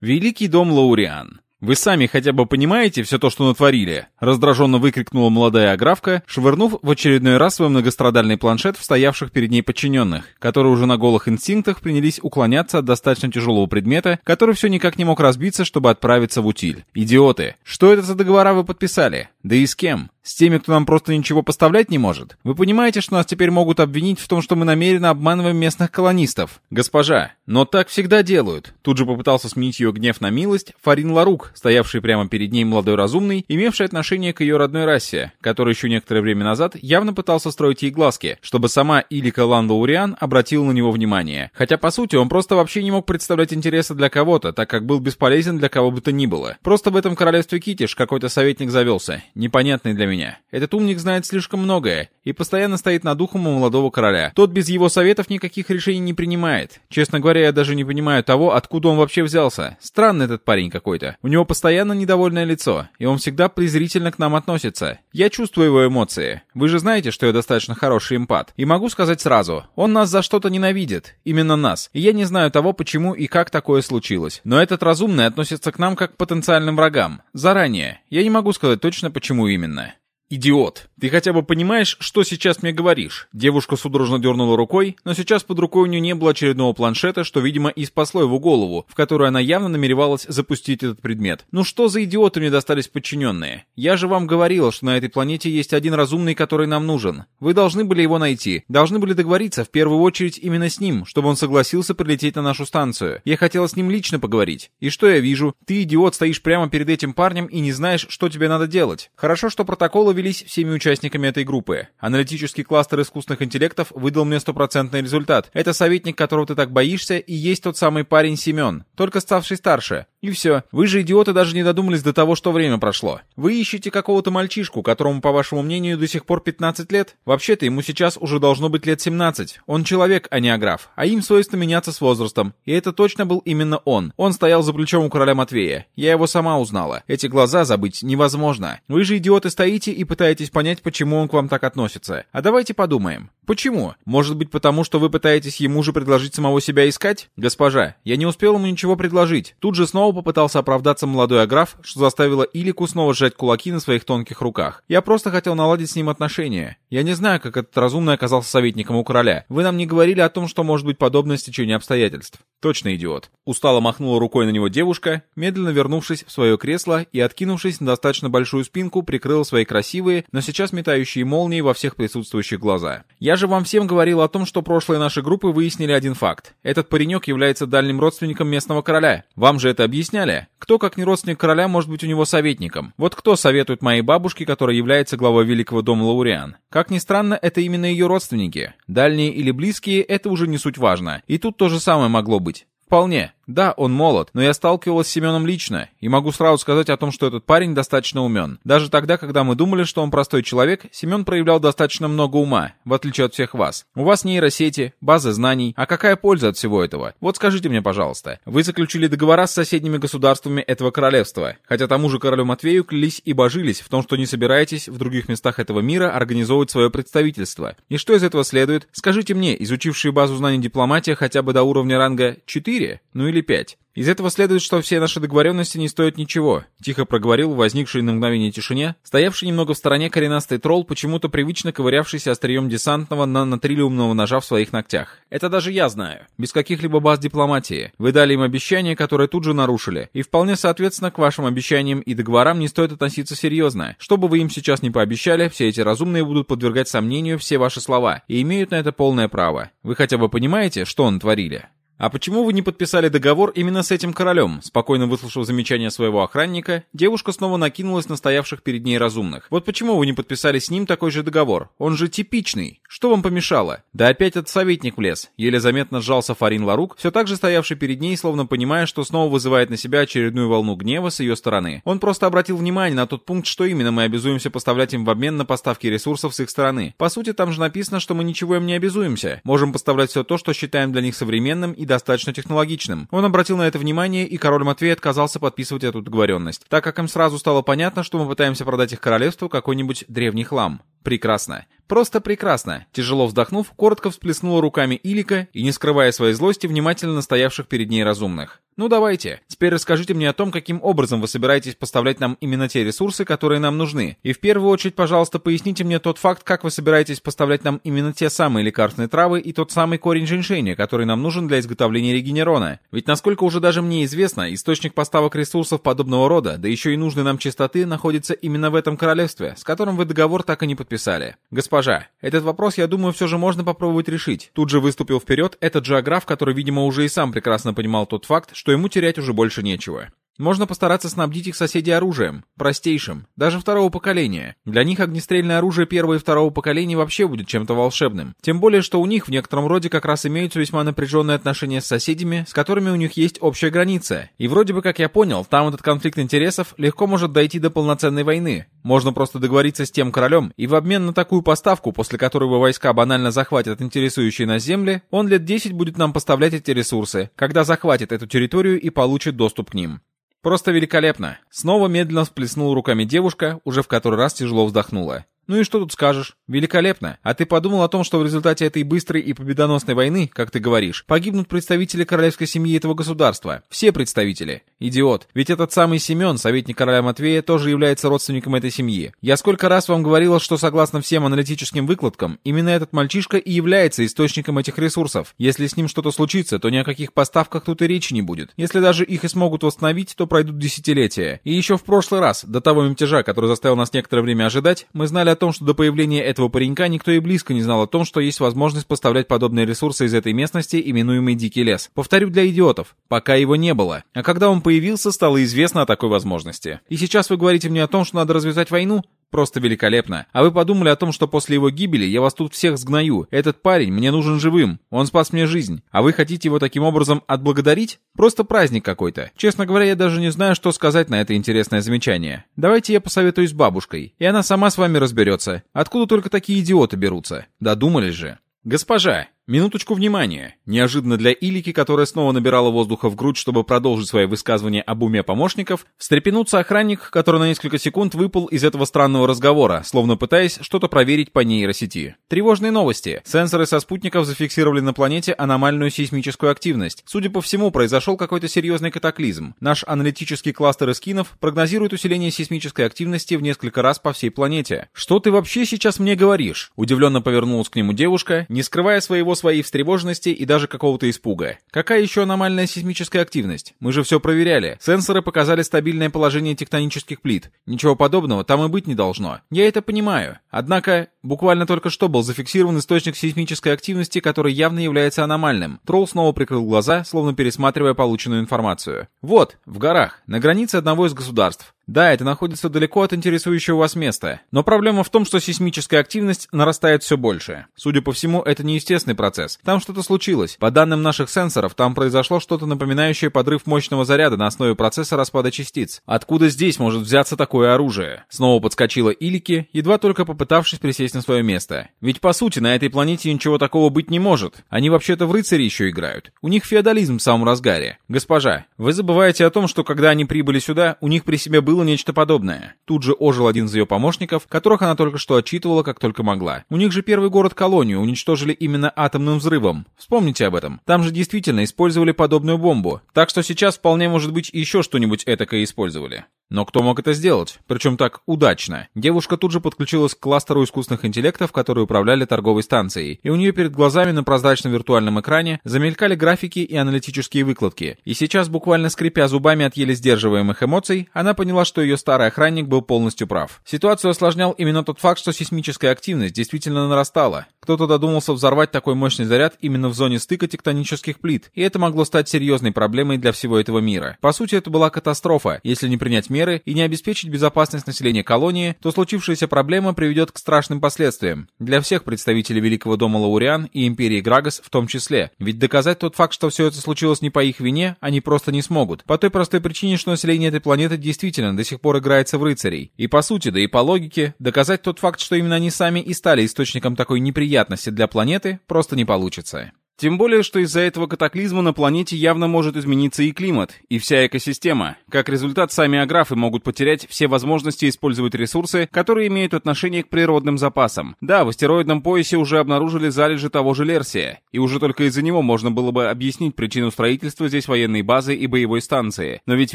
Великий дом Лауриан. «Вы сами хотя бы понимаете все то, что натворили?» Раздраженно выкрикнула молодая аграфка, швырнув в очередной раз свой многострадальный планшет в стоявших перед ней подчиненных, которые уже на голых инстинктах принялись уклоняться от достаточно тяжелого предмета, который все никак не мог разбиться, чтобы отправиться в утиль. «Идиоты! Что это за договора вы подписали? Да и с кем? С теми, кто нам просто ничего поставлять не может? Вы понимаете, что нас теперь могут обвинить в том, что мы намеренно обманываем местных колонистов? Госпожа, но так всегда делают. Тут же попытался сменить ее гнев на милость Фарин Ларук, стоявший прямо перед ней молодой разумный, имевший отношение к ее родной расе, который еще некоторое время назад явно пытался строить ей глазки, чтобы сама Илика Лан Лауриан обратила на него внимание. Хотя, по сути, он просто вообще не мог представлять интереса для кого-то, так как был бесполезен для кого бы то ни было. Просто в этом королевстве Китиш какой-то советник завелся, непонятный для меня. Этот умник знает слишком многое и постоянно стоит над ухом у молодого короля. Тот без его советов никаких решений не принимает. Честно говоря, я даже не понимаю того, откуда он вообще взялся. Странный этот парень какой-то. У него постоянно недовольное лицо, и он всегда презрительно к нам относится. Я чувствую его эмоции. Вы же знаете, что я достаточно хороший эмпат. И могу сказать сразу, он нас за что-то ненавидит. Именно нас. И я не знаю того, почему и как такое случилось. Но этот разумный относится к нам как к потенциальным врагам. Заранее. Я не могу сказать точно, почему именно. «Идиот! Ты хотя бы понимаешь, что сейчас мне говоришь?» Девушка судорожно дернула рукой, но сейчас под рукой у нее не было очередного планшета, что, видимо, и спасло его голову, в которую она явно намеревалась запустить этот предмет. «Ну что за идиоты мне достались подчиненные? Я же вам говорила, что на этой планете есть один разумный, который нам нужен. Вы должны были его найти, должны были договориться в первую очередь именно с ним, чтобы он согласился прилететь на нашу станцию. Я хотела с ним лично поговорить. И что я вижу? Ты, идиот, стоишь прямо перед этим парнем и не знаешь, что тебе надо делать. Хорошо, что протоколы велись всеми участниками этой группы. Аналитический кластер искусственных интеллектов выдал мне стопроцентный результат. Это советник, которого ты так боишься, и есть тот самый парень Семен, только ставший старше. И все. Вы же, идиоты, даже не додумались до того, что время прошло. Вы ищете какого-то мальчишку, которому, по вашему мнению, до сих пор 15 лет? Вообще-то ему сейчас уже должно быть лет 17. Он человек, а не аграф. А им свойственно меняться с возрастом. И это точно был именно он. Он стоял за плечом у короля Матвея. Я его сама узнала. Эти глаза забыть невозможно. Вы же, идиоты, стоите и пытаетесь понять, почему он к вам так относится. А давайте подумаем. Почему? Может быть, потому что вы пытаетесь ему же предложить самого себя искать? Госпожа, я не успел ему ничего предложить. Тут же снова попытался оправдаться молодой аграф, что заставило Илику снова сжать кулаки на своих тонких руках. Я просто хотел наладить с ним отношения. Я не знаю, как этот разумный оказался советником у короля. Вы нам не говорили о том, что может быть подобное стечение обстоятельств. Точно идиот. Устало махнула рукой на него девушка, медленно вернувшись в свое кресло и, откинувшись на достаточно большую спинку, прикрыла свои красивые, но сейчас метающие молнии во всех присутствующих глаза. Я же вам всем говорил о том, что прошлые наши группы выяснили один факт. Этот паренек является дальним родственником местного короля. Вам же это объясняли, кто, как не родственник короля, может быть у него советником. Вот кто советует моей бабушке, которая является главой Великого дома Лауриан. Как ни странно, это именно ее родственники. Дальние или близкие, это уже не суть важно. И тут то же самое могло быть. Вполне. Да, он молод, но я сталкивалась с Семеном лично, и могу сразу сказать о том, что этот парень достаточно умен. Даже тогда, когда мы думали, что он простой человек, Семен проявлял достаточно много ума, в отличие от всех вас. У вас нейросети, базы знаний, а какая польза от всего этого? Вот скажите мне, пожалуйста, вы заключили договора с соседними государствами этого королевства, хотя тому же королю Матвею клялись и божились в том, что не собираетесь в других местах этого мира организовывать свое представительство. И что из этого следует? Скажите мне, изучившие базу знаний дипломатия хотя бы до уровня ранга 4, ну или или пять. Из этого следует, что все наши договоренности не стоят ничего, тихо проговорил возникший на мгновение тишине, стоявший немного в стороне коренастый тролл, почему-то привычно ковырявшийся острием десантного нанотрилиумного ножа в своих ногтях. Это даже я знаю. Без каких-либо баз дипломатии. Вы дали им обещание, которое тут же нарушили. И вполне соответственно к вашим обещаниям и договорам не стоит относиться серьезно. Что бы вы им сейчас не пообещали, все эти разумные будут подвергать сомнению все ваши слова и имеют на это полное право. Вы хотя бы понимаете, что натворили? «А почему вы не подписали договор именно с этим королем?» Спокойно выслушав замечание своего охранника, девушка снова накинулась на стоявших перед ней разумных. «Вот почему вы не подписали с ним такой же договор? Он же типичный. Что вам помешало?» «Да опять этот советник влез». Еле заметно сжался Фарин Ларук, все так же стоявший перед ней, словно понимая, что снова вызывает на себя очередную волну гнева с ее стороны. Он просто обратил внимание на тот пункт, что именно мы обязуемся поставлять им в обмен на поставки ресурсов с их стороны. По сути, там же написано, что мы ничего им не обязуемся. Можем поставлять все то, что считаем для них современным и достаточно технологичным. Он обратил на это внимание, и король Матвей отказался подписывать эту договоренность, так как им сразу стало понятно, что мы пытаемся продать их королевству какой-нибудь древний хлам. Прекрасно. Просто прекрасно. Тяжело вздохнув, коротко всплеснула руками Илика и, не скрывая своей злости, внимательно стоявших перед ней разумных. Ну давайте, теперь расскажите мне о том, каким образом вы собираетесь поставлять нам именно те ресурсы, которые нам нужны. И в первую очередь, пожалуйста, поясните мне тот факт, как вы собираетесь поставлять нам именно те самые лекарственные травы и тот самый корень женьшеня, который нам нужен для изготовления регенерона. Ведь насколько уже даже мне известно, источник поставок ресурсов подобного рода, да еще и нужной нам чистоты, находится именно в этом королевстве, с которым вы договор так и не подписали. Госпожа, этот вопрос, я думаю, все же можно попробовать решить. Тут же выступил вперед этот географ, который, видимо, уже и сам прекрасно понимал тот факт, что ему терять уже больше нечего. Можно постараться снабдить их соседей оружием, простейшим, даже второго поколения. Для них огнестрельное оружие первого и второго поколения вообще будет чем-то волшебным. Тем более, что у них в некотором роде как раз имеются весьма напряженные отношения с соседями, с которыми у них есть общая граница. И вроде бы, как я понял, там этот конфликт интересов легко может дойти до полноценной войны. Можно просто договориться с тем королем, и в обмен на такую поставку, после которой его войска банально захватят интересующие нас земли, он лет 10 будет нам поставлять эти ресурсы, когда захватит эту территорию и получит доступ к ним. Просто великолепно. Снова медленно всплеснула руками девушка, уже в который раз тяжело вздохнула. Ну и что тут скажешь? Великолепно. А ты подумал о том, что в результате этой быстрой и победоносной войны, как ты говоришь, погибнут представители королевской семьи этого государства? Все представители. Идиот. Ведь этот самый Семен, советник короля Матвея, тоже является родственником этой семьи. Я сколько раз вам говорила, что согласно всем аналитическим выкладкам, именно этот мальчишка и является источником этих ресурсов. Если с ним что-то случится, то ни о каких поставках тут и речи не будет. Если даже их и смогут восстановить, то пройдут десятилетия. И еще в прошлый раз, до того мятежа, который заставил нас некоторое время ожидать, мы знали о том, что до появления этого паренька никто и близко не знал о том, что есть возможность поставлять подобные ресурсы из этой местности, именуемой Дикий лес. Повторю для идиотов, пока его не было. А когда он появился, стало известно о такой возможности. И сейчас вы говорите мне о том, что надо развязать войну? Просто великолепно. А вы подумали о том, что после его гибели я вас тут всех сгною. Этот парень мне нужен живым. Он спас мне жизнь. А вы хотите его таким образом отблагодарить? Просто праздник какой-то. Честно говоря, я даже не знаю, что сказать на это интересное замечание. Давайте я посоветуюсь с бабушкой, и она сама с вами разберется. Откуда только такие идиоты берутся? Додумались же. Госпожа, Минуточку внимания. Неожиданно для Илики, которая снова набирала воздуха в грудь, чтобы продолжить свои высказывания об уме помощников, встрепенуться охранник, который на несколько секунд выпал из этого странного разговора, словно пытаясь что-то проверить по нейросети. Тревожные новости. Сенсоры со спутников зафиксировали на планете аномальную сейсмическую активность. Судя по всему, произошел какой-то серьезный катаклизм. Наш аналитический кластер эскинов прогнозирует усиление сейсмической активности в несколько раз по всей планете. Что ты вообще сейчас мне говоришь? Удивленно повернулась к нему девушка, не скрывая своего своей встревоженности и даже какого-то испуга. Какая еще аномальная сейсмическая активность? Мы же все проверяли. Сенсоры показали стабильное положение тектонических плит. Ничего подобного там и быть не должно. Я это понимаю. Однако, буквально только что был зафиксирован источник сейсмической активности, который явно является аномальным. Тролл снова прикрыл глаза, словно пересматривая полученную информацию. Вот, в горах, на границе одного из государств. Да, это находится далеко от интересующего вас места, но проблема в том, что сейсмическая активность нарастает все больше. Судя по всему, это не естественный процесс. Там что-то случилось. По данным наших сенсоров, там произошло что-то напоминающее подрыв мощного заряда на основе процесса распада частиц. Откуда здесь может взяться такое оружие? Снова подскочила Илики, едва только попытавшись присесть на свое место. Ведь по сути на этой планете ничего такого быть не может. Они вообще-то в рыцари еще играют. У них феодализм в самом разгаре. Госпожа, вы забываете о том, что когда они прибыли сюда, у них при себе был было нечто подобное. Тут же ожил один из ее помощников, которых она только что отчитывала, как только могла. У них же первый город-колонию уничтожили именно атомным взрывом. Вспомните об этом. Там же действительно использовали подобную бомбу. Так что сейчас вполне может быть еще что-нибудь этакое использовали. Но кто мог это сделать? Причем так удачно. Девушка тут же подключилась к кластеру искусственных интеллектов, которые управляли торговой станцией, и у нее перед глазами на прозрачном виртуальном экране замелькали графики и аналитические выкладки. И сейчас, буквально скрипя зубами от еле сдерживаемых эмоций, она поняла, что ее старый охранник был полностью прав. Ситуацию осложнял именно тот факт, что сейсмическая активность действительно нарастала. Кто-то додумался взорвать такой мощный заряд именно в зоне стыка тектонических плит, и это могло стать серьезной проблемой для всего этого мира. По сути, это была катастрофа, если не принять меры и не обеспечить безопасность населения колонии, то случившаяся проблема приведет к страшным последствиям. Для всех представителей Великого дома Лауриан и Империи Грагас в том числе. Ведь доказать тот факт, что все это случилось не по их вине, они просто не смогут. По той простой причине, что население этой планеты действительно до сих пор играется в рыцарей. И по сути, да и по логике, доказать тот факт, что именно они сами и стали источником такой неприятности для планеты, просто не получится. Тем более, что из-за этого катаклизма на планете явно может измениться и климат, и вся экосистема. Как результат, сами аграфы могут потерять все возможности использовать ресурсы, которые имеют отношение к природным запасам. Да, в астероидном поясе уже обнаружили залежи того же Лерсия, и уже только из-за него можно было бы объяснить причину строительства здесь военной базы и боевой станции. Но ведь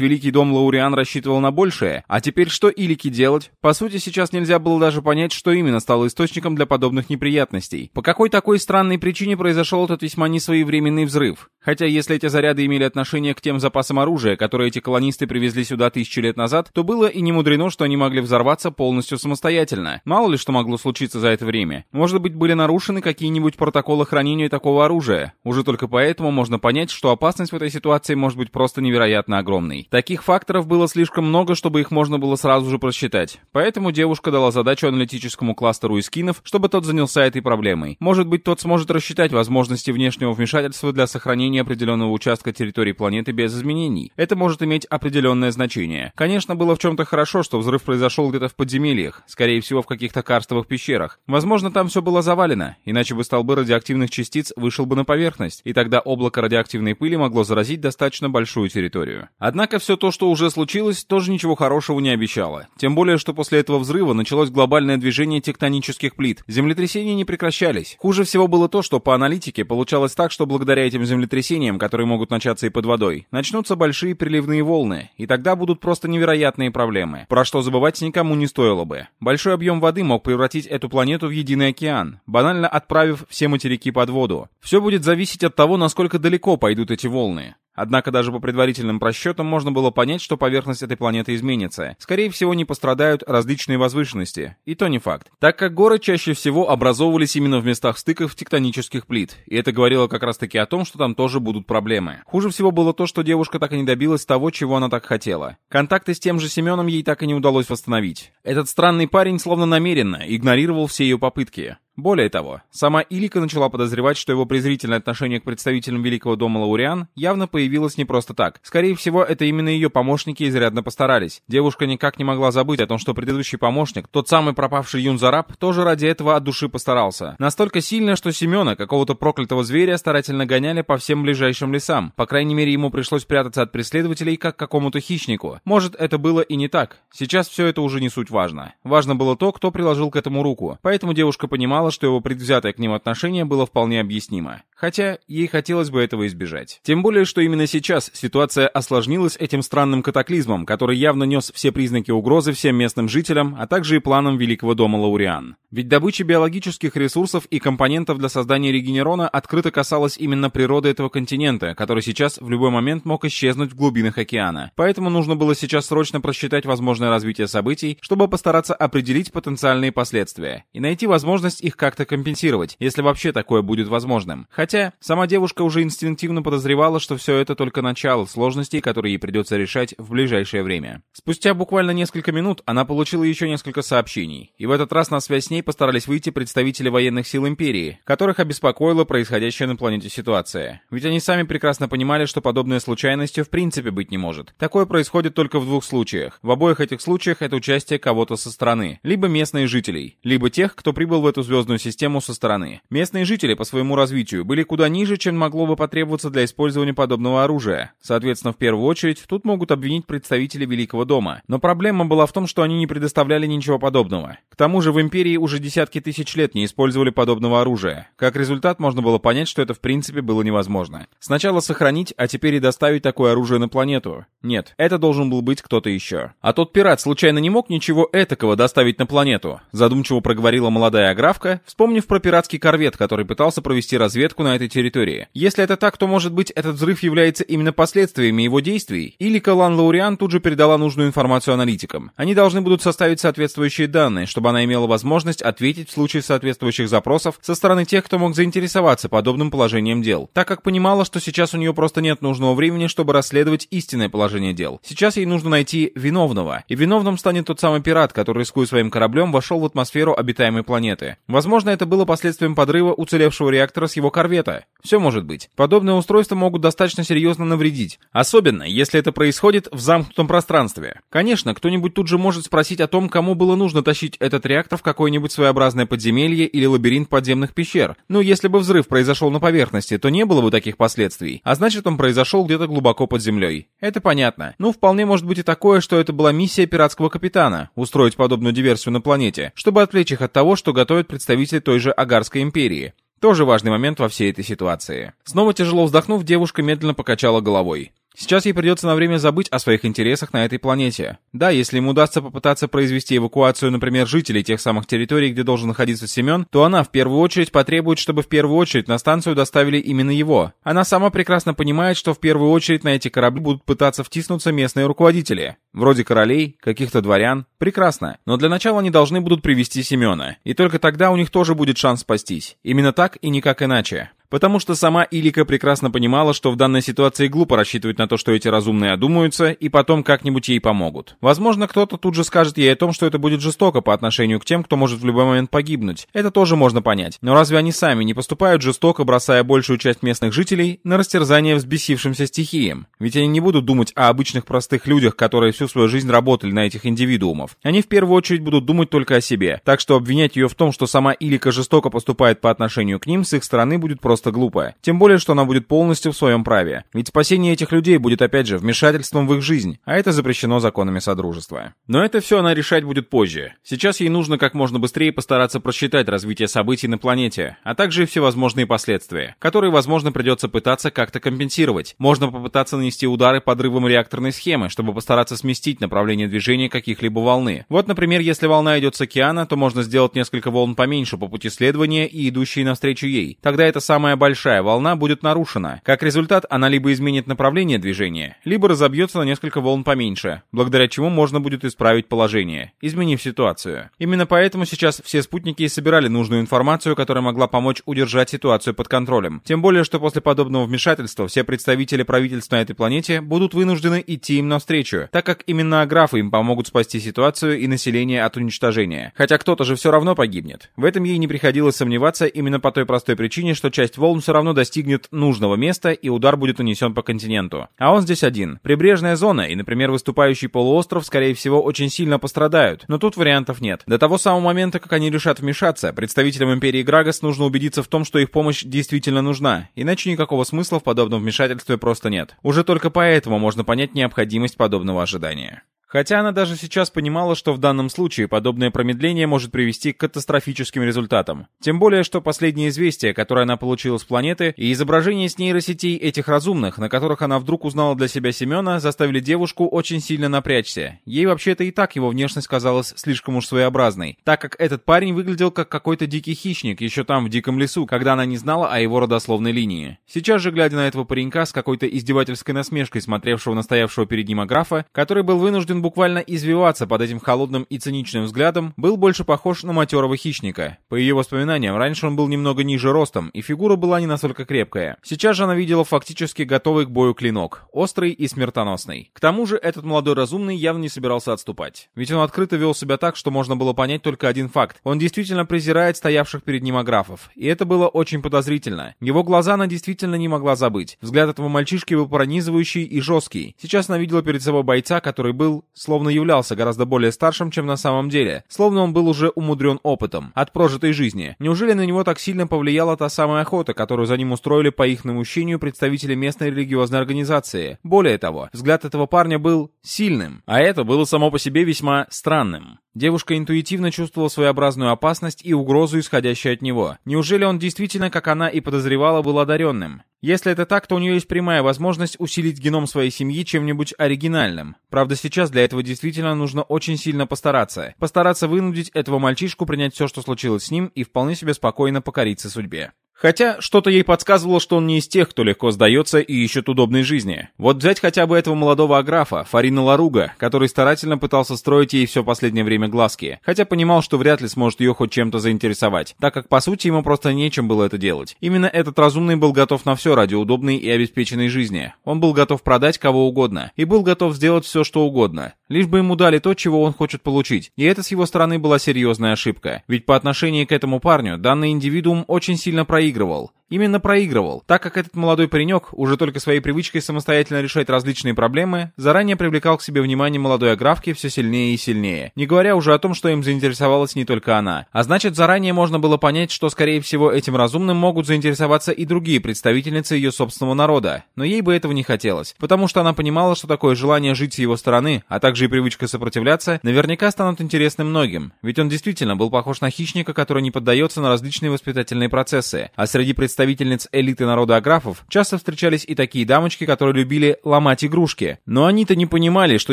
Великий Дом Лауриан рассчитывал на большее. А теперь что Илики делать? По сути, сейчас нельзя было даже понять, что именно стало источником для подобных неприятностей. По какой такой странной причине произошел этот весьма несвоевременный взрыв. Хотя если эти заряды имели отношение к тем запасам оружия, которые эти колонисты привезли сюда тысячи лет назад, то было и не мудрено, что они могли взорваться полностью самостоятельно. Мало ли что могло случиться за это время. Может быть, были нарушены какие-нибудь протоколы хранения такого оружия. Уже только поэтому можно понять, что опасность в этой ситуации может быть просто невероятно огромной. Таких факторов было слишком много, чтобы их можно было сразу же просчитать. Поэтому девушка дала задачу аналитическому кластеру искинов, чтобы тот занялся этой проблемой. Может быть, тот сможет рассчитать возможности внешнего внешнего вмешательства для сохранения определенного участка территории планеты без изменений. Это может иметь определенное значение. Конечно, было в чем-то хорошо, что взрыв произошел где-то в подземельях, скорее всего в каких-то карстовых пещерах. Возможно, там все было завалено, иначе бы столбы радиоактивных частиц вышел бы на поверхность, и тогда облако радиоактивной пыли могло заразить достаточно большую территорию. Однако все то, что уже случилось, тоже ничего хорошего не обещало. Тем более, что после этого взрыва началось глобальное движение тектонических плит. Землетрясения не прекращались. Хуже всего было то, что по аналитике получалось Получалось так, что благодаря этим землетрясениям, которые могут начаться и под водой, начнутся большие приливные волны, и тогда будут просто невероятные проблемы, про что забывать никому не стоило бы. Большой объем воды мог превратить эту планету в единый океан, банально отправив все материки под воду. Все будет зависеть от того, насколько далеко пойдут эти волны. Однако даже по предварительным просчетам можно было понять, что поверхность этой планеты изменится. Скорее всего, не пострадают различные возвышенности. И то не факт. Так как горы чаще всего образовывались именно в местах стыков тектонических плит. И это говорило как раз таки о том, что там тоже будут проблемы. Хуже всего было то, что девушка так и не добилась того, чего она так хотела. Контакты с тем же Семеном ей так и не удалось восстановить. Этот странный парень словно намеренно игнорировал все ее попытки. Более того, сама Илика начала подозревать, что его презрительное отношение к представителям Великого дома Лауриан явно появилось не просто так. Скорее всего, это именно ее помощники изрядно постарались. Девушка никак не могла забыть о том, что предыдущий помощник, тот самый пропавший Юнзараб, тоже ради этого от души постарался. Настолько сильно, что Семена, какого-то проклятого зверя, старательно гоняли по всем ближайшим лесам. По крайней мере, ему пришлось прятаться от преследователей, как какому-то хищнику. Может, это было и не так. Сейчас все это уже не суть важно. Важно было то, кто приложил к этому руку. Поэтому девушка понимала, понимала, что его предвзятое к ним отношение было вполне объяснимо. Хотя ей хотелось бы этого избежать. Тем более, что именно сейчас ситуация осложнилась этим странным катаклизмом, который явно нес все признаки угрозы всем местным жителям, а также и планам Великого дома Лауриан. Ведь добыча биологических ресурсов и компонентов для создания регенерона открыто касалась именно природы этого континента, который сейчас в любой момент мог исчезнуть в глубинах океана. Поэтому нужно было сейчас срочно просчитать возможное развитие событий, чтобы постараться определить потенциальные последствия и найти возможность их как-то компенсировать, если вообще такое будет возможным. Хотя, сама девушка уже инстинктивно подозревала, что все это только начало сложностей, которые ей придется решать в ближайшее время. Спустя буквально несколько минут она получила еще несколько сообщений, и в этот раз на связь с ней постарались выйти представители военных сил Империи, которых обеспокоила происходящая на планете ситуация. Ведь они сами прекрасно понимали, что подобная случайностью в принципе быть не может. Такое происходит только в двух случаях. В обоих этих случаях это участие кого-то со стороны, либо местных жителей, либо тех, кто прибыл в эту звездную звездную систему со стороны. Местные жители по своему развитию были куда ниже, чем могло бы потребоваться для использования подобного оружия. Соответственно, в первую очередь, тут могут обвинить представители Великого дома. Но проблема была в том, что они не предоставляли ничего подобного. К тому же в Империи уже десятки тысяч лет не использовали подобного оружия. Как результат, можно было понять, что это в принципе было невозможно. Сначала сохранить, а теперь и доставить такое оружие на планету. Нет, это должен был быть кто-то еще. А тот пират случайно не мог ничего этакого доставить на планету? Задумчиво проговорила молодая аграфка, вспомнив про пиратский корвет, который пытался провести разведку на этой территории. Если это так, то, может быть, этот взрыв является именно последствиями его действий? Или Калан Лауриан тут же передала нужную информацию аналитикам. Они должны будут составить соответствующие данные, чтобы она имела возможность ответить в случае соответствующих запросов со стороны тех, кто мог заинтересоваться подобным положением дел, так как понимала, что сейчас у нее просто нет нужного времени, чтобы расследовать истинное положение дел. Сейчас ей нужно найти виновного, и виновным станет тот самый пират, который, рискуя своим кораблем, вошел в атмосферу обитаемой планеты. Возможно, Возможно, это было последствием подрыва уцелевшего реактора с его корвета. Все может быть. Подобные устройства могут достаточно серьезно навредить. Особенно, если это происходит в замкнутом пространстве. Конечно, кто-нибудь тут же может спросить о том, кому было нужно тащить этот реактор в какое-нибудь своеобразное подземелье или лабиринт подземных пещер. Но если бы взрыв произошел на поверхности, то не было бы таких последствий. А значит, он произошел где-то глубоко под землей. Это понятно. Ну, вполне может быть и такое, что это была миссия пиратского капитана — устроить подобную диверсию на планете, чтобы отвлечь их от того, что готовят представители той же Агарской империи. Тоже важный момент во всей этой ситуации. Снова тяжело вздохнув, девушка медленно покачала головой. Сейчас ей придется на время забыть о своих интересах на этой планете. Да, если им удастся попытаться произвести эвакуацию, например, жителей тех самых территорий, где должен находиться Семен, то она в первую очередь потребует, чтобы в первую очередь на станцию доставили именно его. Она сама прекрасно понимает, что в первую очередь на эти корабли будут пытаться втиснуться местные руководители. Вроде королей, каких-то дворян. Прекрасно. Но для начала они должны будут привести Семена. И только тогда у них тоже будет шанс спастись. Именно так и никак иначе. Потому что сама Илика прекрасно понимала, что в данной ситуации глупо рассчитывать на то, что эти разумные одумаются, и потом как-нибудь ей помогут. Возможно, кто-то тут же скажет ей о том, что это будет жестоко по отношению к тем, кто может в любой момент погибнуть. Это тоже можно понять. Но разве они сами не поступают жестоко, бросая большую часть местных жителей на растерзание взбесившимся стихиям? Ведь они не будут думать о обычных простых людях, которые всю свою жизнь работали на этих индивидуумов. Они в первую очередь будут думать только о себе. Так что обвинять ее в том, что сама Илика жестоко поступает по отношению к ним, с их стороны будет просто просто глупо. Тем более, что она будет полностью в своем праве. Ведь спасение этих людей будет опять же вмешательством в их жизнь, а это запрещено законами Содружества. Но это все она решать будет позже. Сейчас ей нужно как можно быстрее постараться просчитать развитие событий на планете, а также всевозможные последствия, которые, возможно, придется пытаться как-то компенсировать. Можно попытаться нанести удары подрывом реакторной схемы, чтобы постараться сместить направление движения каких-либо волны. Вот, например, если волна идет с океана, то можно сделать несколько волн поменьше по пути следования и идущие навстречу ей. Тогда это самая самая большая волна будет нарушена. Как результат, она либо изменит направление движения, либо разобьется на несколько волн поменьше, благодаря чему можно будет исправить положение, изменив ситуацию. Именно поэтому сейчас все спутники и собирали нужную информацию, которая могла помочь удержать ситуацию под контролем. Тем более, что после подобного вмешательства все представители правительств на этой планете будут вынуждены идти им навстречу, так как именно аграфы им помогут спасти ситуацию и население от уничтожения. Хотя кто-то же все равно погибнет. В этом ей не приходилось сомневаться именно по той простой причине, что часть волн все равно достигнет нужного места, и удар будет нанесен по континенту. А он здесь один. Прибрежная зона, и, например, выступающий полуостров, скорее всего, очень сильно пострадают. Но тут вариантов нет. До того самого момента, как они решат вмешаться, представителям Империи Грагас нужно убедиться в том, что их помощь действительно нужна, иначе никакого смысла в подобном вмешательстве просто нет. Уже только поэтому можно понять необходимость подобного ожидания. Хотя она даже сейчас понимала, что в данном случае подобное промедление может привести к катастрофическим результатам. Тем более, что последние известия, которые она получила с планеты, и изображения с нейросетей этих разумных, на которых она вдруг узнала для себя Семена, заставили девушку очень сильно напрячься. Ей вообще-то и так его внешность казалась слишком уж своеобразной, так как этот парень выглядел как какой-то дикий хищник, еще там, в диком лесу, когда она не знала о его родословной линии. Сейчас же, глядя на этого паренька с какой-то издевательской насмешкой, смотревшего на стоявшего перед ним аграфа, который был вынужден буквально извиваться под этим холодным и циничным взглядом, был больше похож на матерого хищника. По ее воспоминаниям, раньше он был немного ниже ростом, и фигура была не настолько крепкая. Сейчас же она видела фактически готовый к бою клинок, острый и смертоносный. К тому же, этот молодой разумный явно не собирался отступать. Ведь он открыто вел себя так, что можно было понять только один факт. Он действительно презирает стоявших перед ним аграфов. И это было очень подозрительно. Его глаза она действительно не могла забыть. Взгляд этого мальчишки был пронизывающий и жесткий. Сейчас она видела перед собой бойца, который был словно являлся гораздо более старшим, чем на самом деле, словно он был уже умудрен опытом от прожитой жизни. Неужели на него так сильно повлияла та самая охота, которую за ним устроили по их наущению представители местной религиозной организации? Более того, взгляд этого парня был сильным, а это было само по себе весьма странным. Девушка интуитивно чувствовала своеобразную опасность и угрозу, исходящую от него. Неужели он действительно, как она и подозревала, был одаренным? Если это так, то у нее есть прямая возможность усилить геном своей семьи чем-нибудь оригинальным. Правда, сейчас для этого действительно нужно очень сильно постараться. Постараться вынудить этого мальчишку принять все, что случилось с ним, и вполне себе спокойно покориться судьбе. Хотя что-то ей подсказывало, что он не из тех, кто легко сдается и ищет удобной жизни. Вот взять хотя бы этого молодого аграфа, Фарина Ларуга, который старательно пытался строить ей все последнее время глазки, хотя понимал, что вряд ли сможет ее хоть чем-то заинтересовать, так как по сути ему просто нечем было это делать. Именно этот разумный был готов на все ради удобной и обеспеченной жизни. Он был готов продать кого угодно, и был готов сделать все, что угодно, лишь бы ему дали то, чего он хочет получить. И это с его стороны была серьезная ошибка. Ведь по отношению к этому парню данный индивидуум очень сильно проигрывал. Именно проигрывал, так как этот молодой паренек, уже только своей привычкой самостоятельно решать различные проблемы, заранее привлекал к себе внимание молодой аграфки все сильнее и сильнее, не говоря уже о том, что им заинтересовалась не только она. А значит, заранее можно было понять, что, скорее всего, этим разумным могут заинтересоваться и другие представительницы ее собственного народа, но ей бы этого не хотелось, потому что она понимала, что такое желание жить с его стороны, а также и привычка сопротивляться, наверняка станут интересны многим, ведь он действительно был похож на хищника, который не поддается на различные воспитательные процессы, а среди представителей представительниц элиты народа аграфов часто встречались и такие дамочки, которые любили ломать игрушки. Но они-то не понимали, что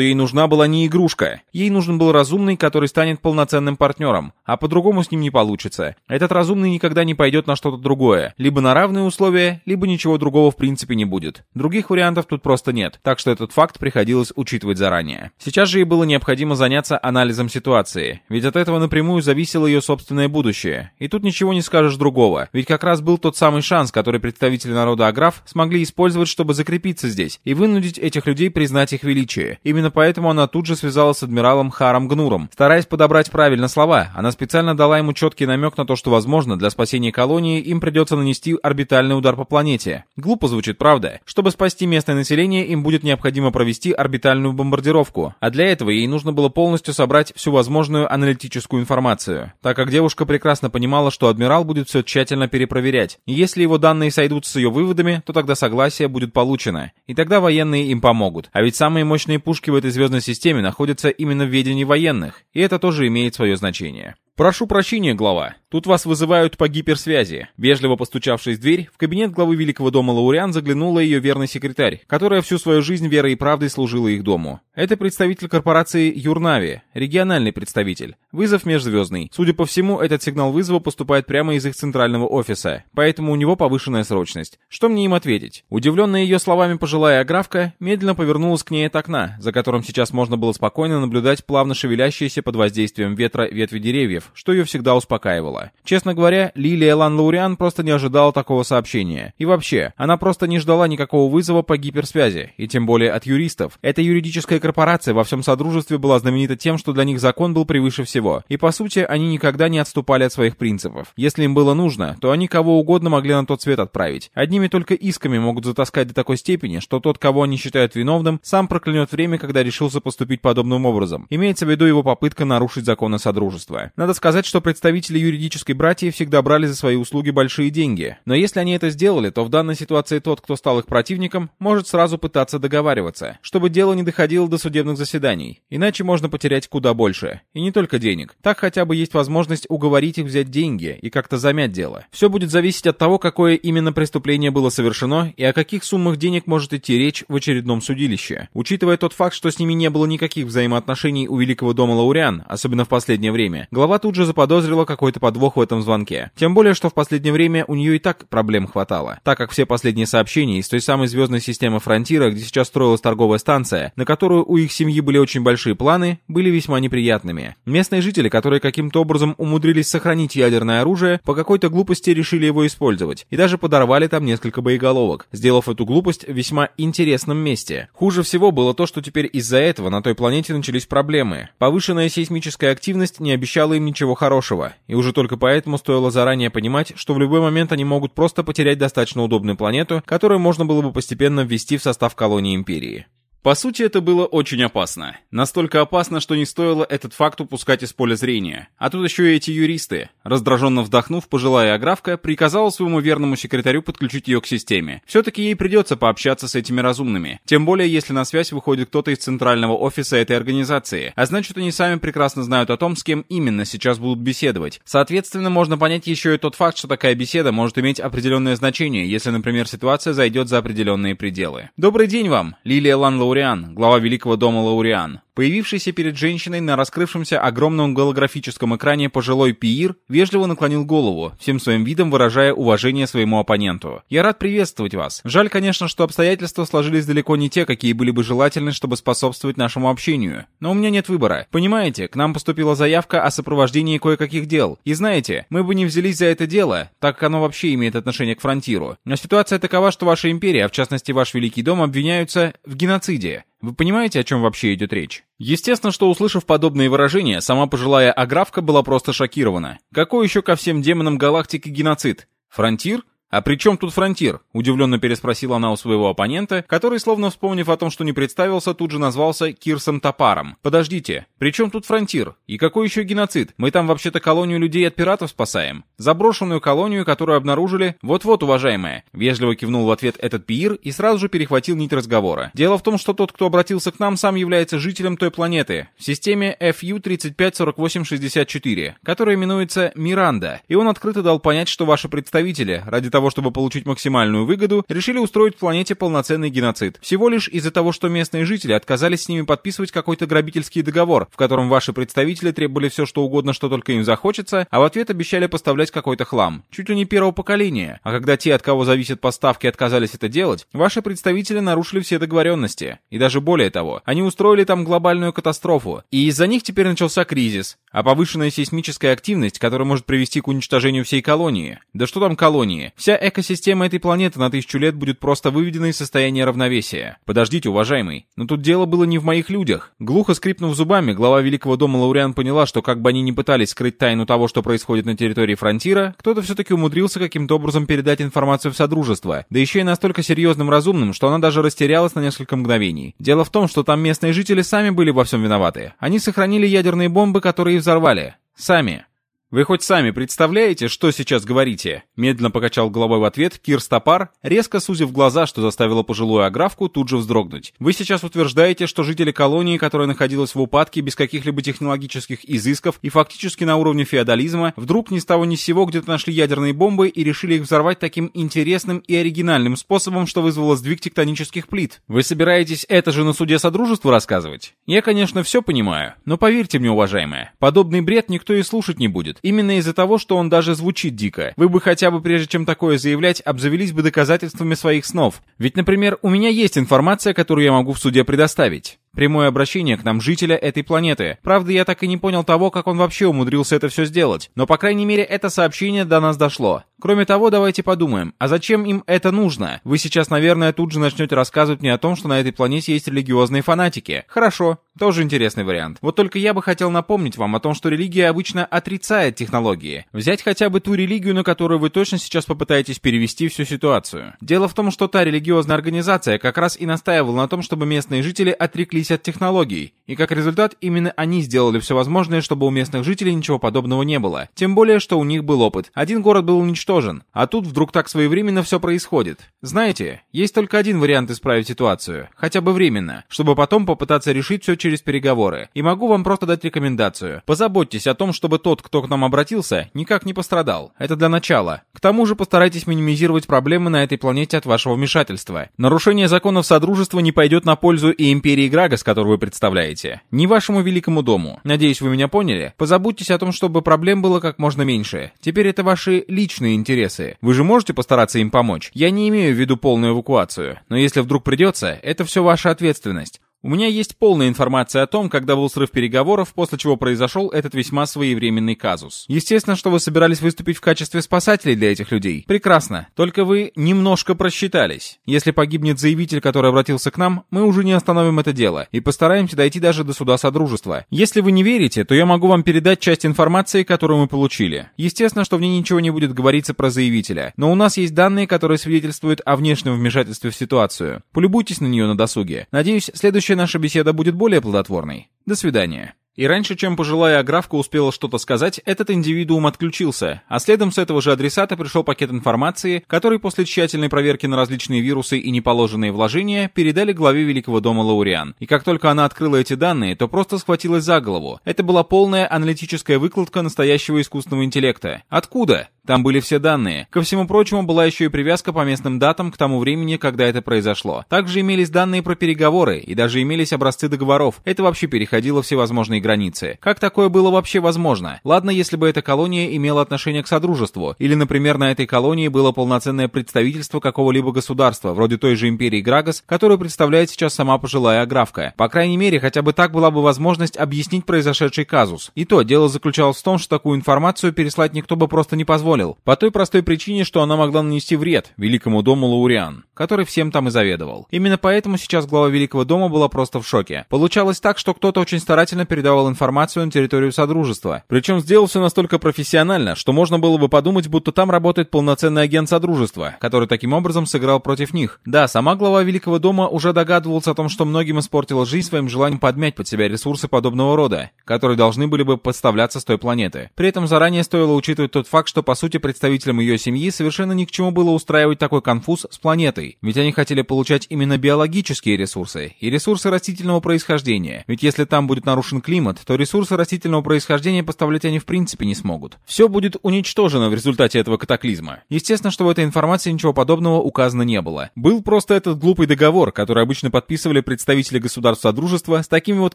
ей нужна была не игрушка. Ей нужен был разумный, который станет полноценным партнером, а по-другому с ним не получится. Этот разумный никогда не пойдет на что-то другое. Либо на равные условия, либо ничего другого в принципе не будет. Других вариантов тут просто нет, так что этот факт приходилось учитывать заранее. Сейчас же ей было необходимо заняться анализом ситуации, ведь от этого напрямую зависело ее собственное будущее. И тут ничего не скажешь другого, ведь как раз был тот самый самый шанс, который представители народа Аграф смогли использовать, чтобы закрепиться здесь и вынудить этих людей признать их величие. Именно поэтому она тут же связалась с адмиралом Харом Гнуром. Стараясь подобрать правильно слова, она специально дала ему четкий намек на то, что, возможно, для спасения колонии им придется нанести орбитальный удар по планете. Глупо звучит, правда? Чтобы спасти местное население, им будет необходимо провести орбитальную бомбардировку, а для этого ей нужно было полностью собрать всю возможную аналитическую информацию, так как девушка прекрасно понимала, что адмирал будет все тщательно перепроверять. Если его данные сойдутся с ее выводами, то тогда согласие будет получено, и тогда военные им помогут. А ведь самые мощные пушки в этой звездной системе находятся именно в ведении военных, и это тоже имеет свое значение. «Прошу прощения, глава. Тут вас вызывают по гиперсвязи». Вежливо постучавшись в дверь, в кабинет главы Великого дома Лауриан заглянула ее верный секретарь, которая всю свою жизнь верой и правдой служила их дому. Это представитель корпорации Юрнави, региональный представитель. Вызов межзвездный. Судя по всему, этот сигнал вызова поступает прямо из их центрального офиса, поэтому у него повышенная срочность. Что мне им ответить? Удивленная ее словами пожилая аграфка медленно повернулась к ней от окна, за которым сейчас можно было спокойно наблюдать плавно шевелящиеся под воздействием ветра ветви деревьев, Андреев, что ее всегда успокаивало. Честно говоря, Лилия Лан просто не ожидала такого сообщения. И вообще, она просто не ждала никакого вызова по гиперсвязи, и тем более от юристов. Эта юридическая корпорация во всем Содружестве была знаменита тем, что для них закон был превыше всего. И по сути, они никогда не отступали от своих принципов. Если им было нужно, то они кого угодно могли на тот свет отправить. Одними только исками могут затаскать до такой степени, что тот, кого они считают виновным, сам проклянет время, когда решился поступить подобным образом. Имеется в виду его попытка нарушить законы Содружества. Надо надо сказать, что представители юридической братьи всегда брали за свои услуги большие деньги. Но если они это сделали, то в данной ситуации тот, кто стал их противником, может сразу пытаться договариваться, чтобы дело не доходило до судебных заседаний. Иначе можно потерять куда больше. И не только денег. Так хотя бы есть возможность уговорить их взять деньги и как-то замять дело. Все будет зависеть от того, какое именно преступление было совершено и о каких суммах денег может идти речь в очередном судилище. Учитывая тот факт, что с ними не было никаких взаимоотношений у Великого дома Лауриан, особенно в последнее время, глава тут же заподозрила какой-то подвох в этом звонке. Тем более, что в последнее время у нее и так проблем хватало, так как все последние сообщения из той самой звездной системы Фронтира, где сейчас строилась торговая станция, на которую у их семьи были очень большие планы, были весьма неприятными. Местные жители, которые каким-то образом умудрились сохранить ядерное оружие, по какой-то глупости решили его использовать, и даже подорвали там несколько боеголовок, сделав эту глупость в весьма интересном месте. Хуже всего было то, что теперь из-за этого на той планете начались проблемы. Повышенная сейсмическая активность не обещала им ничего хорошего, и уже только поэтому стоило заранее понимать, что в любой момент они могут просто потерять достаточно удобную планету, которую можно было бы постепенно ввести в состав колонии Империи. По сути, это было очень опасно. Настолько опасно, что не стоило этот факт упускать из поля зрения. А тут еще и эти юристы. Раздраженно вздохнув, пожилая аграфка приказала своему верному секретарю подключить ее к системе. Все-таки ей придется пообщаться с этими разумными. Тем более, если на связь выходит кто-то из центрального офиса этой организации. А значит, они сами прекрасно знают о том, с кем именно сейчас будут беседовать. Соответственно, можно понять еще и тот факт, что такая беседа может иметь определенное значение, если, например, ситуация зайдет за определенные пределы. Добрый день вам, Лилия Ланлоу Лауриан, глава Великого дома Лауриан. Появившийся перед женщиной на раскрывшемся огромном голографическом экране пожилой пиир вежливо наклонил голову, всем своим видом выражая уважение своему оппоненту. «Я рад приветствовать вас. Жаль, конечно, что обстоятельства сложились далеко не те, какие были бы желательны, чтобы способствовать нашему общению. Но у меня нет выбора. Понимаете, к нам поступила заявка о сопровождении кое-каких дел. И знаете, мы бы не взялись за это дело, так как оно вообще имеет отношение к фронтиру. Но ситуация такова, что ваша империя, а в частности ваш Великий дом, обвиняются в геноциде. Вы понимаете, о чем вообще идет речь? Естественно, что услышав подобные выражения, сама пожилая Аграфка была просто шокирована. Какой еще ко всем демонам галактики геноцид? Фронтир? «А при чем тут фронтир?» — удивленно переспросила она у своего оппонента, который, словно вспомнив о том, что не представился, тут же назвался Кирсом Топаром. «Подождите, при чем тут фронтир? И какой еще геноцид? Мы там вообще-то колонию людей от пиратов спасаем. Заброшенную колонию, которую обнаружили... Вот-вот, уважаемая!» Вежливо кивнул в ответ этот пиир и сразу же перехватил нить разговора. «Дело в том, что тот, кто обратился к нам, сам является жителем той планеты, в системе FU-354864, которая именуется Миранда, и он открыто дал понять, что ваши представители, ради того, того, чтобы получить максимальную выгоду, решили устроить в планете полноценный геноцид. Всего лишь из-за того, что местные жители отказались с ними подписывать какой-то грабительский договор, в котором ваши представители требовали все что угодно, что только им захочется, а в ответ обещали поставлять какой-то хлам. Чуть ли не первого поколения. А когда те, от кого зависят поставки, отказались это делать, ваши представители нарушили все договоренности. И даже более того, они устроили там глобальную катастрофу. И из-за них теперь начался кризис. А повышенная сейсмическая активность, которая может привести к уничтожению всей колонии. Да что там колонии? Вся экосистема этой планеты на тысячу лет будет просто выведена из состояния равновесия. Подождите, уважаемый, но тут дело было не в моих людях. Глухо скрипнув зубами, глава Великого дома Лауриан поняла, что как бы они ни пытались скрыть тайну того, что происходит на территории Фронтира, кто-то все-таки умудрился каким-то образом передать информацию в Содружество, да еще и настолько серьезным разумным, что она даже растерялась на несколько мгновений. Дело в том, что там местные жители сами были во всем виноваты. Они сохранили ядерные бомбы, которые взорвали. Сами. «Вы хоть сами представляете, что сейчас говорите?» Медленно покачал головой в ответ Кир Стопар, резко сузив глаза, что заставило пожилую аграфку тут же вздрогнуть. «Вы сейчас утверждаете, что жители колонии, которая находилась в упадке без каких-либо технологических изысков и фактически на уровне феодализма, вдруг ни с того ни с сего где-то нашли ядерные бомбы и решили их взорвать таким интересным и оригинальным способом, что вызвало сдвиг тектонических плит? Вы собираетесь это же на суде Содружества рассказывать? Я, конечно, все понимаю, но поверьте мне, уважаемая, подобный бред никто и слушать не будет. Именно из-за того, что он даже звучит дико. Вы бы хотя бы прежде чем такое заявлять, обзавелись бы доказательствами своих снов. Ведь, например, у меня есть информация, которую я могу в суде предоставить. Прямое обращение к нам жителя этой планеты. Правда, я так и не понял того, как он вообще умудрился это все сделать. Но, по крайней мере, это сообщение до нас дошло. Кроме того, давайте подумаем, а зачем им это нужно? Вы сейчас, наверное, тут же начнете рассказывать мне о том, что на этой планете есть религиозные фанатики. Хорошо, тоже интересный вариант. Вот только я бы хотел напомнить вам о том, что религия обычно отрицает технологии. Взять хотя бы ту религию, на которую вы точно сейчас попытаетесь перевести всю ситуацию. Дело в том, что та религиозная организация как раз и настаивала на том, чтобы местные жители отреклись от технологий, и как результат именно они сделали все возможное, чтобы у местных жителей ничего подобного не было. Тем более, что у них был опыт. Один город был уничтожен, а тут вдруг так своевременно все происходит. Знаете, есть только один вариант исправить ситуацию, хотя бы временно, чтобы потом попытаться решить все через переговоры. И могу вам просто дать рекомендацию. Позаботьтесь о том, чтобы тот, кто к нам обратился, никак не пострадал. Это для начала. К тому же постарайтесь минимизировать проблемы на этой планете от вашего вмешательства. Нарушение законов Содружества не пойдет на пользу и Империи Грагас, которую вы представляете, ни вашему Великому Дому. Надеюсь, вы меня поняли? Позаботьтесь о том, чтобы проблем было как можно меньше. Теперь это ваши личные интересы. Вы же можете постараться им помочь? Я не имею в виду полную эвакуацию. Но если вдруг придется, это все ваша ответственность. У меня есть полная информация о том, когда был срыв переговоров, после чего произошел этот весьма своевременный казус. Естественно, что вы собирались выступить в качестве спасателей для этих людей. Прекрасно. Только вы немножко просчитались. Если погибнет заявитель, который обратился к нам, мы уже не остановим это дело и постараемся дойти даже до суда Содружества. Если вы не верите, то я могу вам передать часть информации, которую мы получили. Естественно, что в ней ничего не будет говориться про заявителя, но у нас есть данные, которые свидетельствуют о внешнем вмешательстве в ситуацию. Полюбуйтесь на нее на досуге. Надеюсь, Следующая наша беседа будет более плодотворной. До свидания. И раньше, чем пожилая аграфка успела что-то сказать, этот индивидуум отключился, а следом с этого же адресата пришел пакет информации, который после тщательной проверки на различные вирусы и неположенные вложения передали главе Великого дома Лауриан. И как только она открыла эти данные, то просто схватилась за голову. Это была полная аналитическая выкладка настоящего искусственного интеллекта. Откуда? Там были все данные. Ко всему прочему, была еще и привязка по местным датам к тому времени, когда это произошло. Также имелись данные про переговоры, и даже имелись образцы договоров. Это вообще переходило всевозможные границы. Как такое было вообще возможно? Ладно, если бы эта колония имела отношение к Содружеству, или, например, на этой колонии было полноценное представительство какого-либо государства, вроде той же империи Грагос, которую представляет сейчас сама пожилая Аграфка. По крайней мере, хотя бы так была бы возможность объяснить произошедший казус. И то, дело заключалось в том, что такую информацию переслать никто бы просто не позволил. По той простой причине, что она могла нанести вред великому дому Лауриан, который всем там и заведовал. Именно поэтому сейчас глава Великого дома была просто в шоке. Получалось так, что кто-то очень старательно передавал информацию на территорию Содружества. Причем сделал все настолько профессионально, что можно было бы подумать, будто там работает полноценный агент Содружества, который таким образом сыграл против них. Да, сама глава Великого дома уже догадывался о том, что многим испортила жизнь своим желанием подмять под себя ресурсы подобного рода, которые должны были бы подставляться с той планеты. При этом заранее стоило учитывать тот факт, что по сути представителям ее семьи совершенно ни к чему было устраивать такой конфуз с планетой, ведь они хотели получать именно биологические ресурсы и ресурсы растительного происхождения, ведь если там будет нарушен климат, то ресурсы растительного происхождения поставлять они в принципе не смогут. Все будет уничтожено в результате этого катаклизма. Естественно, что в этой информации ничего подобного указано не было. Был просто этот глупый договор, который обычно подписывали представители государств Содружества с такими вот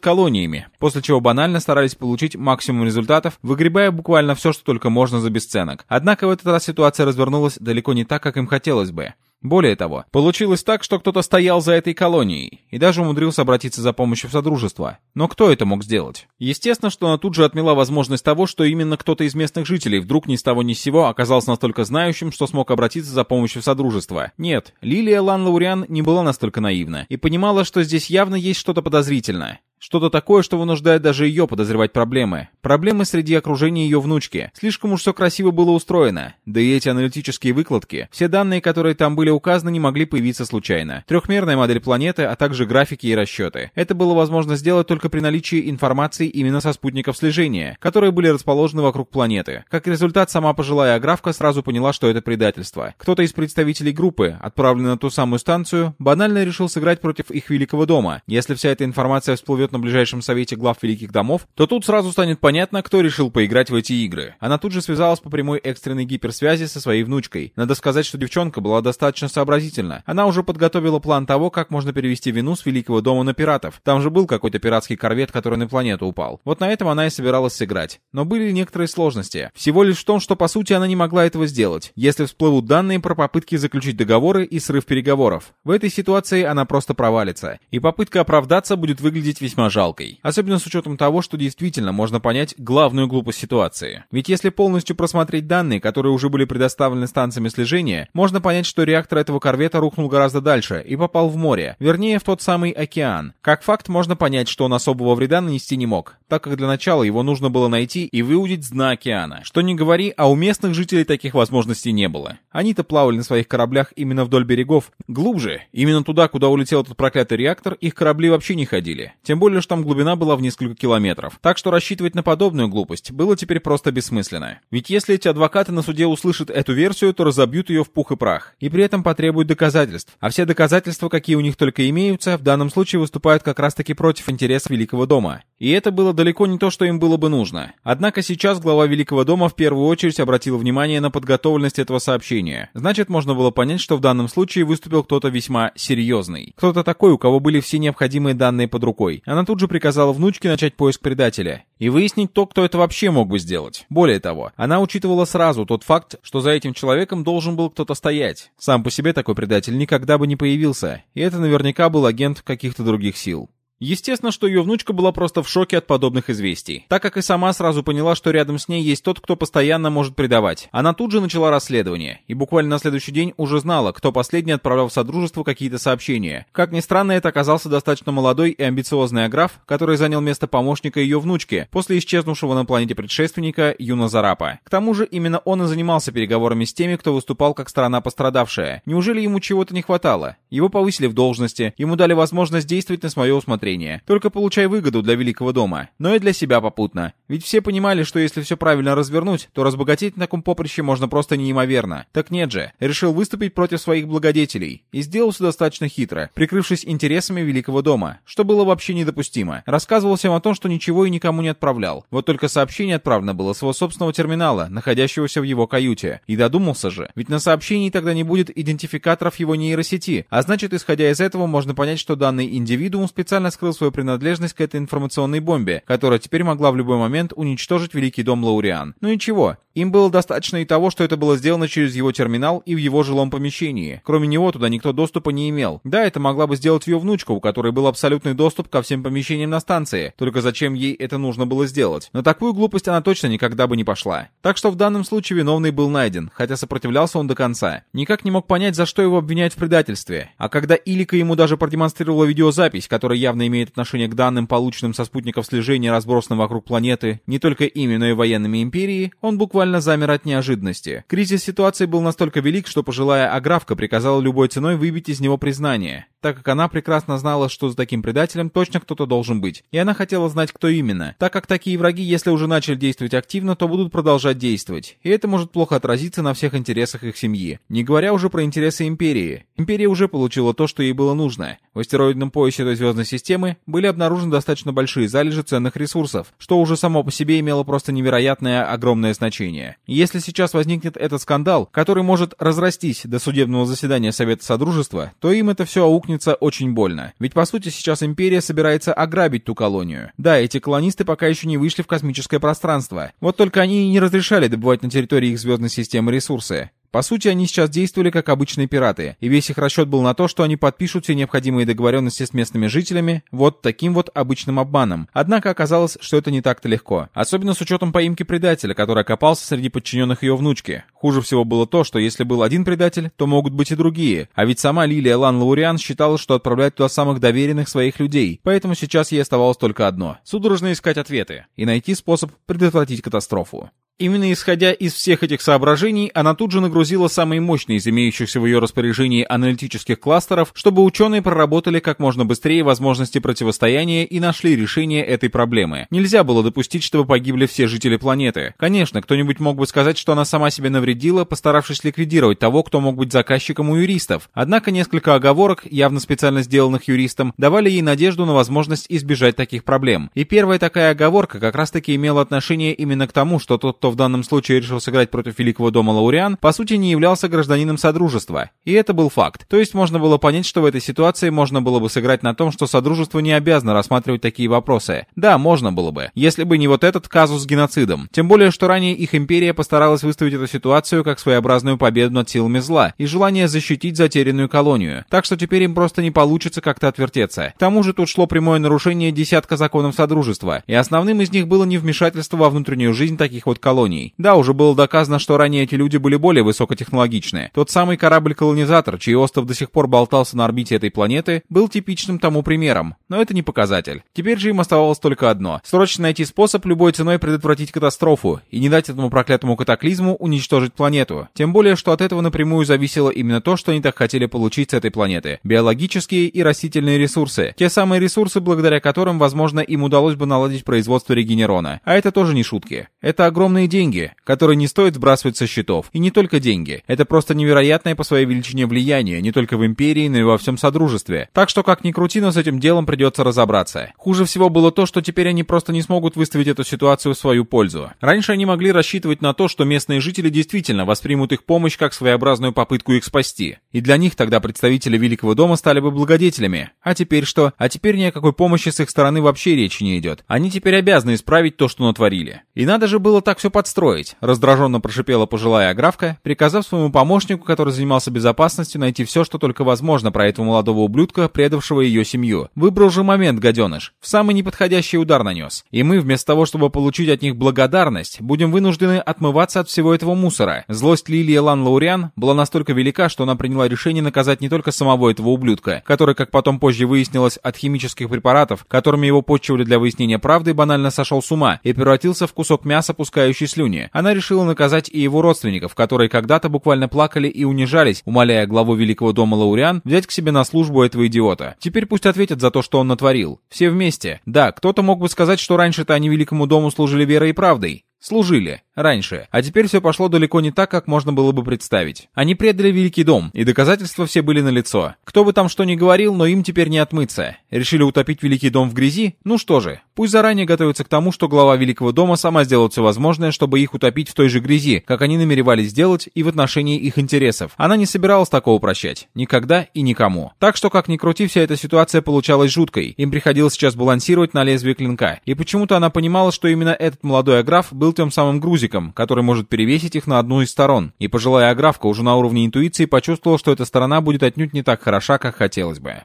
колониями, после чего банально старались получить максимум результатов, выгребая буквально все, что только можно за бесценок. Однако в этот раз ситуация развернулась далеко не так, как им хотелось бы. Более того, получилось так, что кто-то стоял за этой колонией и даже умудрился обратиться за помощью в Содружество. Но кто это мог сделать? Естественно, что она тут же отмела возможность того, что именно кто-то из местных жителей вдруг ни с того ни с сего оказался настолько знающим, что смог обратиться за помощью в Содружество. Нет, Лилия Лан Лауриан не была настолько наивна и понимала, что здесь явно есть что-то подозрительное. Что-то такое, что вынуждает даже ее подозревать проблемы. Проблемы среди окружения ее внучки. Слишком уж все красиво было устроено. Да и эти аналитические выкладки, все данные, которые там были указаны, не могли появиться случайно. Трехмерная модель планеты, а также графики и расчеты. Это было возможно сделать только при наличии информации именно со спутников слежения, которые были расположены вокруг планеты. Как результат, сама пожилая Аграфка сразу поняла, что это предательство. Кто-то из представителей группы, отправленный на ту самую станцию, банально решил сыграть против их великого дома. Если вся эта информация всплывет пройдет на ближайшем совете глав великих домов, то тут сразу станет понятно, кто решил поиграть в эти игры. Она тут же связалась по прямой экстренной гиперсвязи со своей внучкой. Надо сказать, что девчонка была достаточно сообразительна. Она уже подготовила план того, как можно перевести вину с великого дома на пиратов. Там же был какой-то пиратский корвет, который на планету упал. Вот на этом она и собиралась сыграть. Но были некоторые сложности. Всего лишь в том, что по сути она не могла этого сделать, если всплывут данные про попытки заключить договоры и срыв переговоров. В этой ситуации она просто провалится. И попытка оправдаться будет выглядеть весьма весьма жалкой. Особенно с учетом того, что действительно можно понять главную глупость ситуации. Ведь если полностью просмотреть данные, которые уже были предоставлены станциями слежения, можно понять, что реактор этого корвета рухнул гораздо дальше и попал в море, вернее в тот самый океан. Как факт можно понять, что он особого вреда нанести не мог, так как для начала его нужно было найти и выудить с дна океана. Что не говори, а у местных жителей таких возможностей не было. Они-то плавали на своих кораблях именно вдоль берегов. Глубже, именно туда, куда улетел этот проклятый реактор, их корабли вообще не ходили. Тем более более, что там глубина была в несколько километров. Так что рассчитывать на подобную глупость было теперь просто бессмысленно. Ведь если эти адвокаты на суде услышат эту версию, то разобьют ее в пух и прах. И при этом потребуют доказательств. А все доказательства, какие у них только имеются, в данном случае выступают как раз-таки против интересов Великого дома. И это было далеко не то, что им было бы нужно. Однако сейчас глава Великого дома в первую очередь обратил внимание на подготовленность этого сообщения. Значит, можно было понять, что в данном случае выступил кто-то весьма серьезный. Кто-то такой, у кого были все необходимые данные под рукой. Она тут же приказала внучке начать поиск предателя и выяснить то, кто это вообще мог бы сделать. Более того, она учитывала сразу тот факт, что за этим человеком должен был кто-то стоять. Сам по себе такой предатель никогда бы не появился, и это наверняка был агент каких-то других сил. Естественно, что ее внучка была просто в шоке от подобных известий, так как и сама сразу поняла, что рядом с ней есть тот, кто постоянно может предавать. Она тут же начала расследование, и буквально на следующий день уже знала, кто последний отправлял в Содружество какие-то сообщения. Как ни странно, это оказался достаточно молодой и амбициозный аграф, который занял место помощника ее внучки, после исчезнувшего на планете предшественника Юна Зарапа. К тому же, именно он и занимался переговорами с теми, кто выступал как сторона пострадавшая. Неужели ему чего-то не хватало? Его повысили в должности, ему дали возможность действовать на свое усмотрение усмотрение. Только получай выгоду для Великого дома, но и для себя попутно. Ведь все понимали, что если все правильно развернуть, то разбогатеть на таком поприще можно просто неимоверно. Так нет же, решил выступить против своих благодетелей. И сделал все достаточно хитро, прикрывшись интересами Великого дома, что было вообще недопустимо. Рассказывал всем о том, что ничего и никому не отправлял. Вот только сообщение отправлено было с его собственного терминала, находящегося в его каюте. И додумался же, ведь на сообщении тогда не будет идентификаторов его нейросети, а значит, исходя из этого, можно понять, что данный индивидуум специально скрыл свою принадлежность к этой информационной бомбе, которая теперь могла в любой момент уничтожить Великий дом Лауриан. Ну и чего? Им было достаточно и того, что это было сделано через его терминал и в его жилом помещении. Кроме него туда никто доступа не имел. Да, это могла бы сделать ее внучка, у которой был абсолютный доступ ко всем помещениям на станции. Только зачем ей это нужно было сделать? На такую глупость она точно никогда бы не пошла. Так что в данном случае виновный был найден, хотя сопротивлялся он до конца. Никак не мог понять, за что его обвиняют в предательстве. А когда Илика ему даже продемонстрировала видеозапись, которая явно имеет отношение к данным, полученным со спутников слежения, разбросанным вокруг планеты, не только ими, но и военными империи, он буквально замер от неожиданности. Кризис ситуации был настолько велик, что пожилая Аграфка приказала любой ценой выбить из него признание, так как она прекрасно знала, что за таким предателем точно кто-то должен быть. И она хотела знать, кто именно, так как такие враги, если уже начали действовать активно, то будут продолжать действовать. И это может плохо отразиться на всех интересах их семьи. Не говоря уже про интересы Империи. Империя уже получила то, что ей было нужно. В астероидном поясе этой звездной системы были обнаружены достаточно большие залежи ценных ресурсов, что уже само по себе имело просто невероятное огромное значение. Если сейчас возникнет этот скандал, который может разрастись до судебного заседания Совета Содружества, то им это все аукнется очень больно. Ведь по сути сейчас Империя собирается ограбить ту колонию. Да, эти колонисты пока еще не вышли в космическое пространство. Вот только они не разрешали добывать на территории их звездной системы ресурсы. По сути, они сейчас действовали как обычные пираты, и весь их расчет был на то, что они подпишут все необходимые договоренности с местными жителями вот таким вот обычным обманом. Однако оказалось, что это не так-то легко. Особенно с учетом поимки предателя, который окопался среди подчиненных ее внучки. Хуже всего было то, что если был один предатель, то могут быть и другие. А ведь сама Лилия Лан Лауриан считала, что отправляет туда самых доверенных своих людей. Поэтому сейчас ей оставалось только одно — судорожно искать ответы и найти способ предотвратить катастрофу. Именно исходя из всех этих соображений, она тут же нагрузила самые мощные из имеющихся в ее распоряжении аналитических кластеров, чтобы ученые проработали как можно быстрее возможности противостояния и нашли решение этой проблемы. Нельзя было допустить, чтобы погибли все жители планеты. Конечно, кто-нибудь мог бы сказать, что она сама себе навредила, постаравшись ликвидировать того, кто мог быть заказчиком у юристов. Однако несколько оговорок, явно специально сделанных юристом, давали ей надежду на возможность избежать таких проблем. И первая такая оговорка как раз-таки имела отношение именно к тому, что тот, кто кто в данном случае решил сыграть против Великого дома Лауриан, по сути не являлся гражданином Содружества. И это был факт. То есть можно было понять, что в этой ситуации можно было бы сыграть на том, что Содружество не обязано рассматривать такие вопросы. Да, можно было бы, если бы не вот этот казус с геноцидом. Тем более, что ранее их империя постаралась выставить эту ситуацию как своеобразную победу над силами зла и желание защитить затерянную колонию. Так что теперь им просто не получится как-то отвертеться. К тому же тут шло прямое нарушение десятка законов Содружества, и основным из них было не вмешательство во внутреннюю жизнь таких вот колоний колоний. Да, уже было доказано, что ранее эти люди были более высокотехнологичные. Тот самый корабль-колонизатор, чей остров до сих пор болтался на орбите этой планеты, был типичным тому примером. Но это не показатель. Теперь же им оставалось только одно. Срочно найти способ любой ценой предотвратить катастрофу и не дать этому проклятому катаклизму уничтожить планету. Тем более, что от этого напрямую зависело именно то, что они так хотели получить с этой планеты. Биологические и растительные ресурсы. Те самые ресурсы, благодаря которым, возможно, им удалось бы наладить производство регенерона. А это тоже не шутки. Это огромные деньги, которые не стоит сбрасывать со счетов. И не только деньги. Это просто невероятное по своей величине влияние, не только в империи, но и во всем Содружестве. Так что, как ни крути, но с этим делом придется разобраться. Хуже всего было то, что теперь они просто не смогут выставить эту ситуацию в свою пользу. Раньше они могли рассчитывать на то, что местные жители действительно воспримут их помощь как своеобразную попытку их спасти. И для них тогда представители Великого дома стали бы благодетелями. А теперь что? А теперь ни о какой помощи с их стороны вообще речи не идет. Они теперь обязаны исправить то, что натворили. И надо же было так все подстроить», — раздраженно прошипела пожилая аграфка, приказав своему помощнику, который занимался безопасностью, найти все, что только возможно про этого молодого ублюдка, предавшего ее семью. Выбрал же момент, гаденыш. В самый неподходящий удар нанес. И мы, вместо того, чтобы получить от них благодарность, будем вынуждены отмываться от всего этого мусора. Злость Лилии Лан Лауриан была настолько велика, что она приняла решение наказать не только самого этого ублюдка, который, как потом позже выяснилось, от химических препаратов, которыми его почивали для выяснения правды, банально сошел с ума и превратился в кусок мяса, пускающий пускающий слюни. Она решила наказать и его родственников, которые когда-то буквально плакали и унижались, умоляя главу Великого дома Лауриан взять к себе на службу этого идиота. Теперь пусть ответят за то, что он натворил. Все вместе. Да, кто-то мог бы сказать, что раньше-то они Великому дому служили верой и правдой. Служили. Раньше. А теперь все пошло далеко не так, как можно было бы представить. Они предали Великий дом, и доказательства все были налицо. Кто бы там что ни говорил, но им теперь не отмыться. Решили утопить Великий дом в грязи? Ну что же, пусть заранее готовятся к тому, что глава Великого дома сама сделает все возможное, чтобы их утопить в той же грязи, как они намеревались сделать и в отношении их интересов. Она не собиралась такого прощать. Никогда и никому. Так что, как ни крути, вся эта ситуация получалась жуткой. Им приходилось сейчас балансировать на лезвие клинка. И почему-то она понимала, что именно этот молодой аграф был тем самым грузиком, который может перевесить их на одну из сторон. И пожилая аграфка уже на уровне интуиции почувствовала, что эта сторона будет отнюдь не так хороша, как хотелось бы.